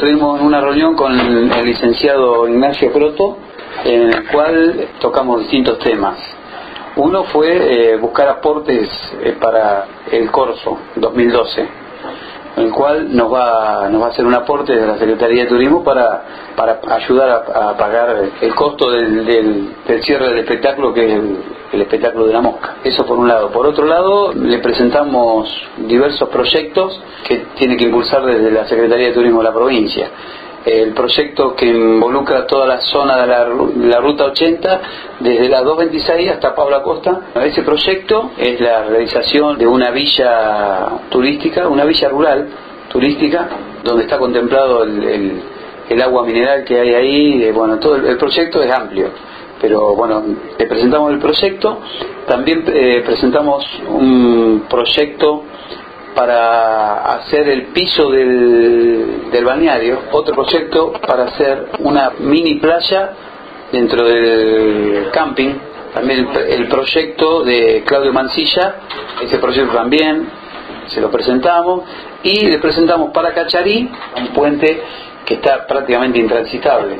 estuvimos en una reunión con el licenciado Ignacio Croto, en el cual tocamos distintos temas. Uno fue eh, buscar aportes eh, para el Corso 2012 el cual nos va, nos va a hacer un aporte de la Secretaría de Turismo para, ayudar a, pagar el costo del, del, cierre del espectáculo, que es el, espectáculo de la mosca. Eso por un lado. Por otro lado, le presentamos diversos proyectos que tiene que impulsar desde la Secretaría de Turismo de la provincia el proyecto que involucra toda la zona de la, Ruta 80, desde la 226 hasta Pablo Costa. Ese proyecto es la realización de una villa turística, una villa rural turística, donde está contemplado el, agua mineral que hay ahí. Eh, bueno, todo el, proyecto es amplio pero bueno, le presentamos el proyecto, también eh, presentamos un proyecto para hacer el piso del, del balneario, otro proyecto para hacer una mini playa dentro del camping, también el, proyecto de Claudio Mancilla, ese proyecto también se lo presentamos y le presentamos para Cacharí un puente que está prácticamente intransitable.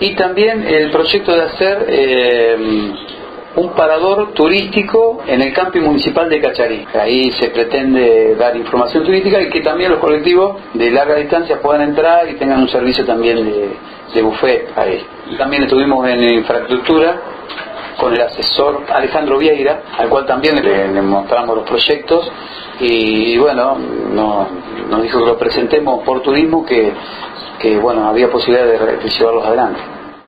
Y también el proyecto de hacer eh, un parador turístico en el camping municipal de Cacharí. Ahí se pretende dar información turística y que también los colectivos de larga distancia puedan entrar y tengan un servicio también de, de buffet ahí. También estuvimos en infraestructura con el asesor Alejandro Vieira, al cual también le, mostramos los proyectos y, bueno, nos dijo que lo presentemos por turismo, que, que bueno, había posibilidad de llevarlos adelante.